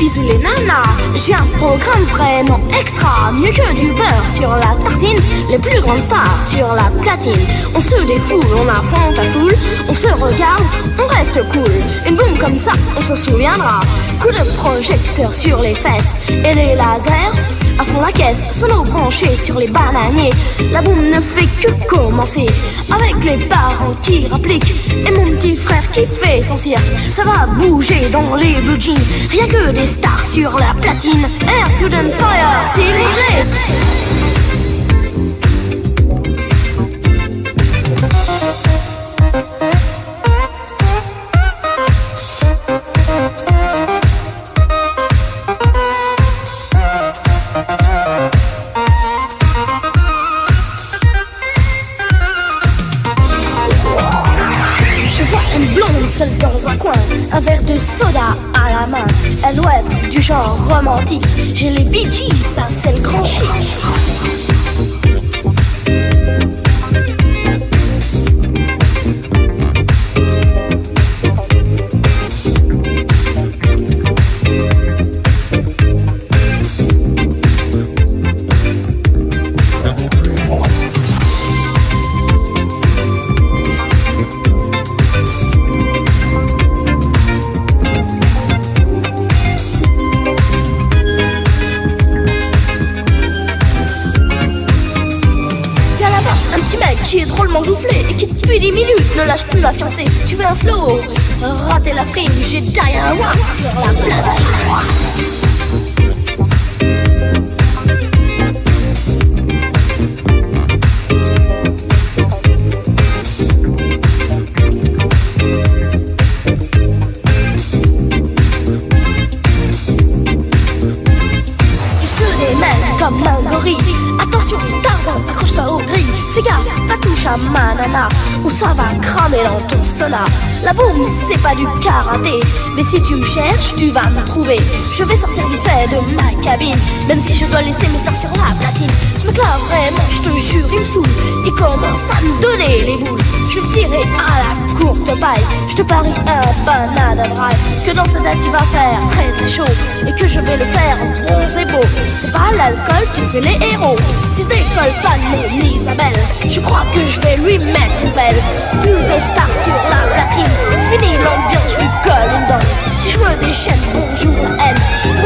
les nanas, j'ai un programme vraiment extra. Mieux que du beurre sur la tartine, les plus grandes stars sur la platine. On se défoule, on affronte la foule, on se regarde, on reste cool. Une bombe comme ça, on se souviendra. Coup de projecteur sur les fesses et les lasers à fond la caisse, sono branché sur les bananiers. La bombe ne fait que commencer avec les parents qui rappliquent et mon petit frère qui fait son cirque. Ça va bouger dans les blue jeans, rien que des stars sur la platine. Air Student Fire, c'est Elle doit être du genre romantique. J'ai les Bee ça c'est le grand chic. La fiancée, tu veux un slow? Rater la frime, j'ai Diana sur la platine Ou ça va cramer dans ton sonar La boum c'est pas du karaté. Mais si tu me cherches tu vas me trouver. Je vais sortir vite fait de ma cabine. Même si je dois laisser mes stars sur la platine. Je me clave vraiment je te jure il me saoule. Il commence à me donner les boules? Je vais tirer à la courte paille. Je te parie un banana drive. Que dans cette date il va faire très très chaud. Et que je vais le faire en bronze et beau C'est pas l'alcool qui fait les héros. Si ce décolle pas mon Isabelle Je crois que je vais lui mettre une belle Plus de stars sur la platine. Fini l'ambiance, lui colle une danse. Si je me déchaîne, bonjour lui ça